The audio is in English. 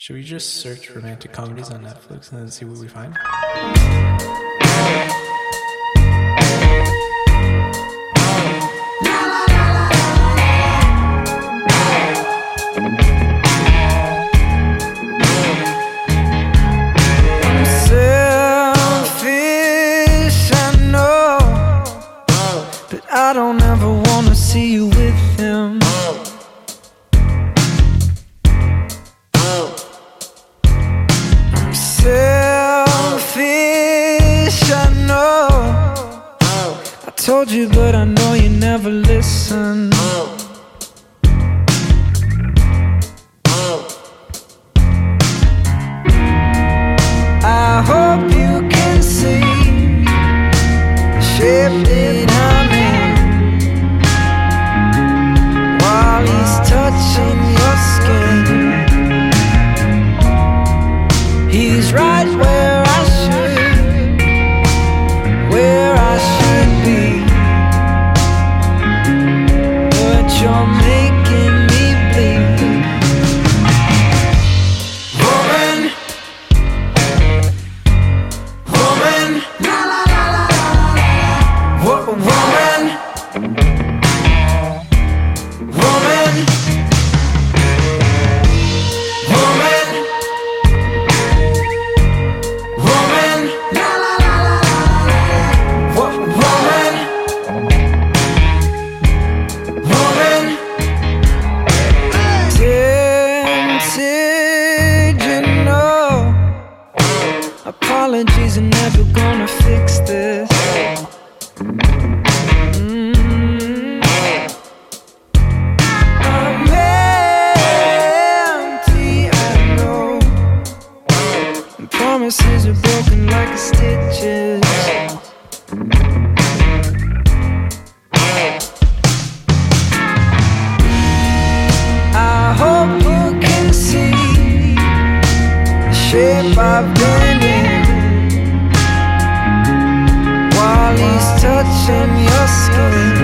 Should we just search romantic comedies on Netflix and then see what we find? Selfish, I know, but I don't ever wanna see you with him. Told you, but I know you never listen. I hope you can see the shape you're making Are gonna fix this. Mm. I'm empty, I know. Promises are broken like stitches. I hope you can see the shape I've been touching your skin.